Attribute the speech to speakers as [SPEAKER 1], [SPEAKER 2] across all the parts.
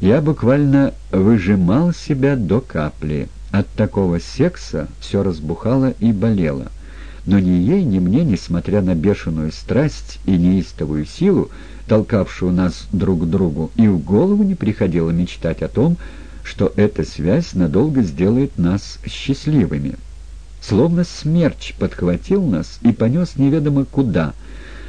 [SPEAKER 1] Я буквально выжимал себя до капли. От такого секса все разбухало и болело. Но ни ей, ни мне, несмотря на бешеную страсть и неистовую силу, толкавшую нас друг к другу, и в голову не приходило мечтать о том, что эта связь надолго сделает нас счастливыми. Словно смерч подхватил нас и понес неведомо куда,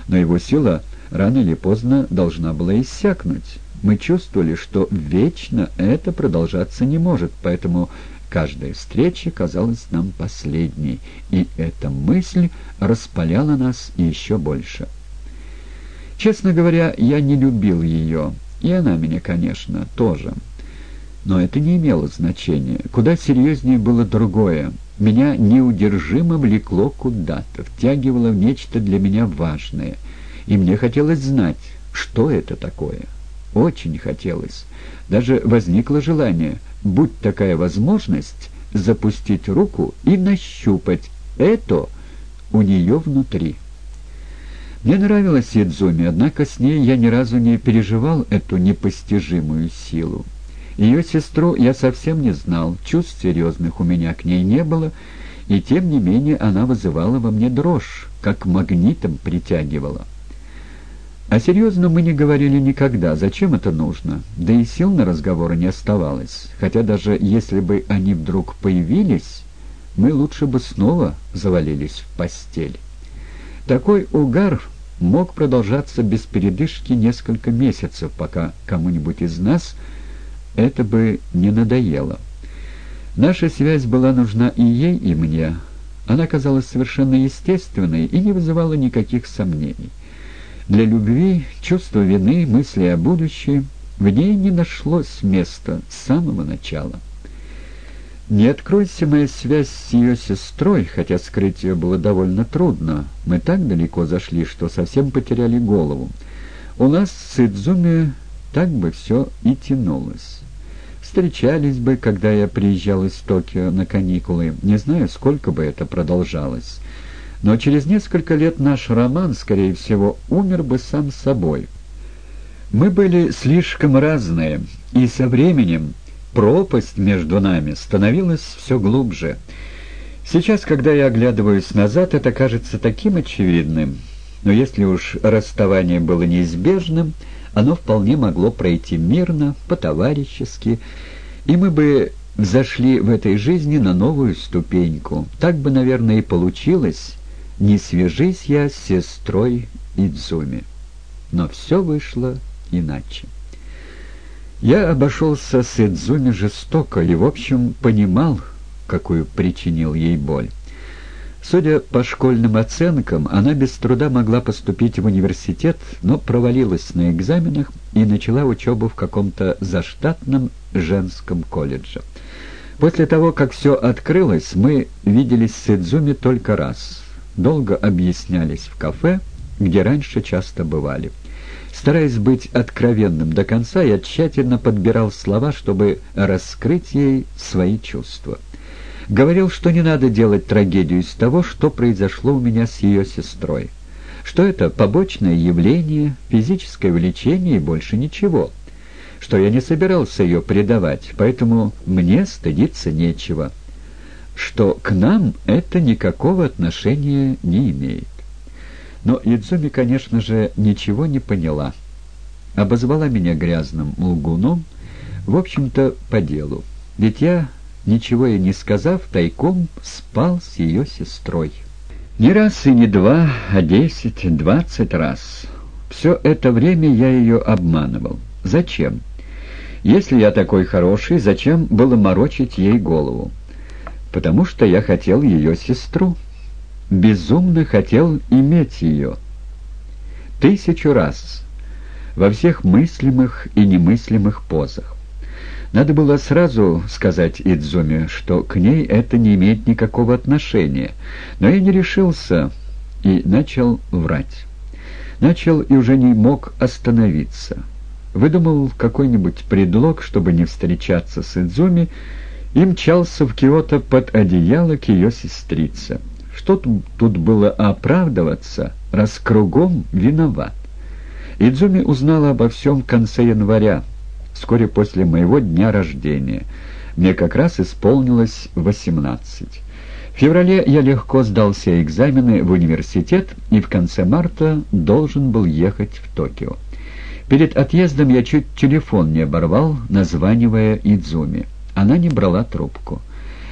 [SPEAKER 1] но его сила рано или поздно должна была иссякнуть. Мы чувствовали, что вечно это продолжаться не может, поэтому каждая встреча казалась нам последней, и эта мысль распаляла нас еще больше. Честно говоря, я не любил ее, и она меня, конечно, тоже. Но это не имело значения. Куда серьезнее было другое. Меня неудержимо влекло куда-то, втягивало в нечто для меня важное. И мне хотелось знать, что это такое. Очень хотелось. Даже возникло желание, будь такая возможность, запустить руку и нащупать это у нее внутри. Мне нравилась Идзуми, однако с ней я ни разу не переживал эту непостижимую силу. Ее сестру я совсем не знал, чувств серьезных у меня к ней не было, и тем не менее она вызывала во мне дрожь, как магнитом притягивала. О серьезном мы не говорили никогда, зачем это нужно, да и сил на разговоры не оставалось, хотя даже если бы они вдруг появились, мы лучше бы снова завалились в постель. Такой угар мог продолжаться без передышки несколько месяцев, пока кому-нибудь из нас это бы не надоело. Наша связь была нужна и ей, и мне. Она казалась совершенно естественной и не вызывала никаких сомнений. Для любви, чувства вины, мысли о будущем в ней не нашлось места с самого начала. Не откройся моя связь с ее сестрой, хотя скрыть ее было довольно трудно. Мы так далеко зашли, что совсем потеряли голову. У нас с Идзуми так бы все и тянулось. Встречались бы, когда я приезжал из Токио на каникулы. Не знаю, сколько бы это продолжалось. Но через несколько лет наш роман, скорее всего, умер бы сам собой. Мы были слишком разные, и со временем пропасть между нами становилась все глубже. Сейчас, когда я оглядываюсь назад, это кажется таким очевидным. Но если уж расставание было неизбежным, оно вполне могло пройти мирно, по-товарищески, и мы бы взошли в этой жизни на новую ступеньку. Так бы, наверное, и получилось, не свяжись я с сестрой Идзуми. Но все вышло иначе. Я обошелся с Идзуми жестоко и, в общем, понимал, какую причинил ей боль. Судя по школьным оценкам, она без труда могла поступить в университет, но провалилась на экзаменах и начала учебу в каком-то заштатном женском колледже. После того, как все открылось, мы виделись с Идзуми только раз. Долго объяснялись в кафе, где раньше часто бывали. Стараясь быть откровенным до конца, я тщательно подбирал слова, чтобы раскрыть ей свои чувства. Говорил, что не надо делать трагедию из того, что произошло у меня с ее сестрой. Что это побочное явление, физическое влечение и больше ничего. Что я не собирался ее предавать, поэтому мне стыдиться нечего. Что к нам это никакого отношения не имеет. Но Идзуми, конечно же, ничего не поняла. Обозвала меня грязным лгуном, в общем-то, по делу. Ведь я, ничего ей не сказав, тайком спал с ее сестрой. Не раз и не два, а десять, двадцать раз. Все это время я ее обманывал. Зачем? Если я такой хороший, зачем было морочить ей голову? Потому что я хотел ее сестру безумно хотел иметь ее. Тысячу раз, во всех мыслимых и немыслимых позах. Надо было сразу сказать Идзуме, что к ней это не имеет никакого отношения, но я не решился и начал врать. Начал и уже не мог остановиться. Выдумал какой-нибудь предлог, чтобы не встречаться с Идзуми, и мчался в Киото под одеяло к ее сестрице. Что тут было оправдываться, раз кругом виноват? Идзуми узнала обо всем в конце января, вскоре после моего дня рождения. Мне как раз исполнилось восемнадцать. В феврале я легко сдал все экзамены в университет и в конце марта должен был ехать в Токио. Перед отъездом я чуть телефон не оборвал, названивая Идзуми. Она не брала трубку.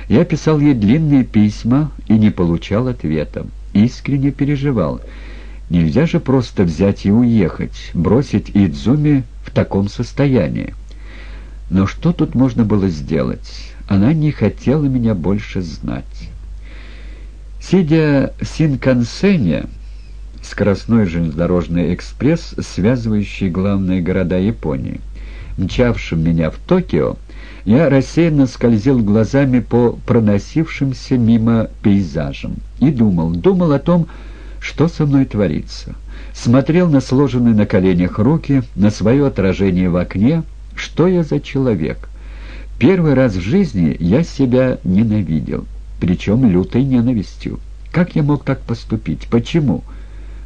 [SPEAKER 1] Я писал ей длинные письма и не получал ответа. Искренне переживал. Нельзя же просто взять и уехать, бросить Идзуми в таком состоянии. Но что тут можно было сделать? Она не хотела меня больше знать. Сидя в Синкансене, скоростной железнодорожный экспресс, связывающий главные города Японии, мчавшим меня в Токио, я рассеянно скользил глазами по проносившимся мимо пейзажам и думал, думал о том, что со мной творится. Смотрел на сложенные на коленях руки, на свое отражение в окне, что я за человек. Первый раз в жизни я себя ненавидел, причем лютой ненавистью. Как я мог так поступить? Почему?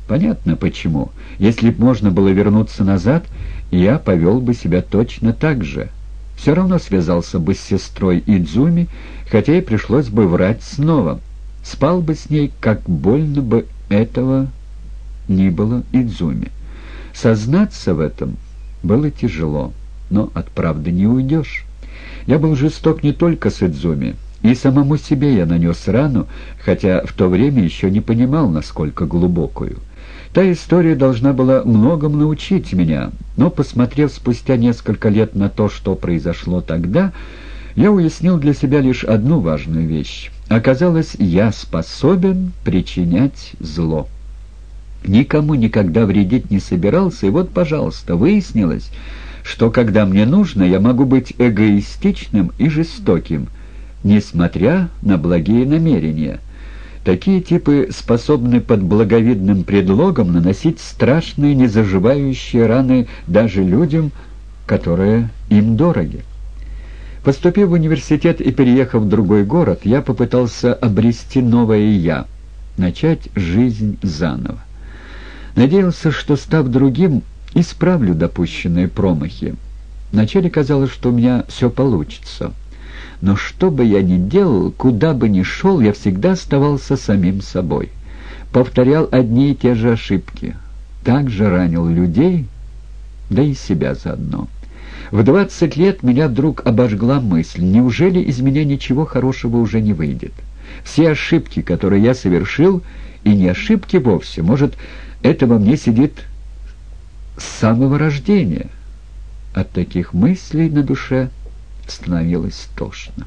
[SPEAKER 1] Понятно, почему. Если б можно было вернуться назад, я повел бы себя точно так же — все равно связался бы с сестрой Идзуми, хотя и пришлось бы врать снова. Спал бы с ней, как больно бы этого ни было Идзуми. Сознаться в этом было тяжело, но от правды не уйдешь. Я был жесток не только с Идзуми, и самому себе я нанес рану, хотя в то время еще не понимал, насколько глубокую. Та история должна была многому научить меня, но, посмотрев спустя несколько лет на то, что произошло тогда, я уяснил для себя лишь одну важную вещь. Оказалось, я способен причинять зло. Никому никогда вредить не собирался, и вот, пожалуйста, выяснилось, что когда мне нужно, я могу быть эгоистичным и жестоким, несмотря на благие намерения — Такие типы способны под благовидным предлогом наносить страшные незаживающие раны даже людям, которые им дороги. Поступив в университет и переехав в другой город, я попытался обрести новое «я», начать жизнь заново. Надеялся, что, став другим, исправлю допущенные промахи. Вначале казалось, что у меня все получится — но что бы я ни делал, куда бы ни шел, я всегда оставался самим собой. Повторял одни и те же ошибки. Также ранил людей, да и себя заодно. В двадцать лет меня вдруг обожгла мысль, неужели из меня ничего хорошего уже не выйдет? Все ошибки, которые я совершил, и не ошибки вовсе, может, это во мне сидит с самого рождения. От таких мыслей на душе становилось тошно.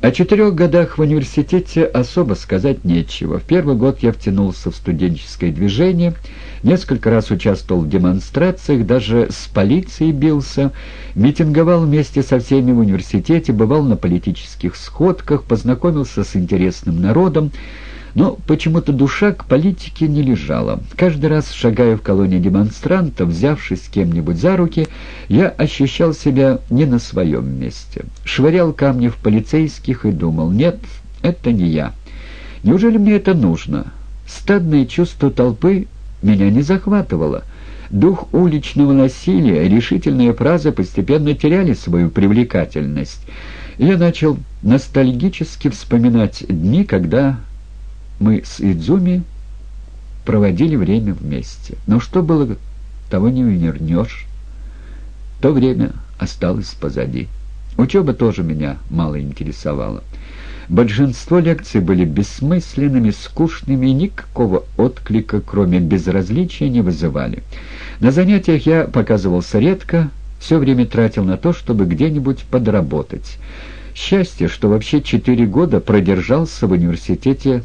[SPEAKER 1] О четырех годах в университете особо сказать нечего. В первый год я втянулся в студенческое движение, несколько раз участвовал в демонстрациях, даже с полицией бился, митинговал вместе со всеми в университете, бывал на политических сходках, познакомился с интересным народом, но почему-то душа к политике не лежала. Каждый раз, шагая в колонии демонстрантов, взявшись с кем-нибудь за руки, я ощущал себя не на своем месте. Швырял камни в полицейских и думал, нет, это не я. Неужели мне это нужно? Стадное чувство толпы меня не захватывало. Дух уличного насилия решительные фразы постепенно теряли свою привлекательность. Я начал ностальгически вспоминать дни, когда мы с Идзуми проводили время вместе. Но что было, того не вернешь. То время осталось позади. Учеба тоже меня мало интересовала. Большинство лекций были бессмысленными, скучными и никакого отклика, кроме безразличия, не вызывали. На занятиях я показывался редко, все время тратил на то, чтобы где-нибудь подработать. Счастье, что вообще четыре года продержался в университете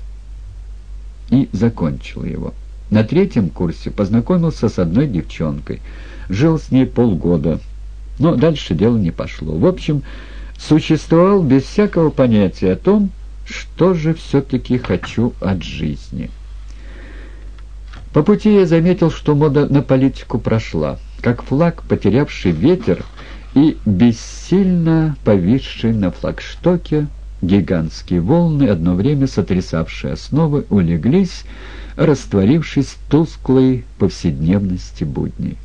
[SPEAKER 1] и закончил его. На третьем курсе познакомился с одной девчонкой. Жил с ней полгода, но дальше дело не пошло. В общем, существовал без всякого понятия о том, что же все-таки хочу от жизни. По пути я заметил, что мода на политику прошла, как флаг, потерявший ветер и бессильно повисший на флагштоке, Гигантские волны, одно время сотрясавшие основы, улеглись, растворившись в тусклой повседневности будней.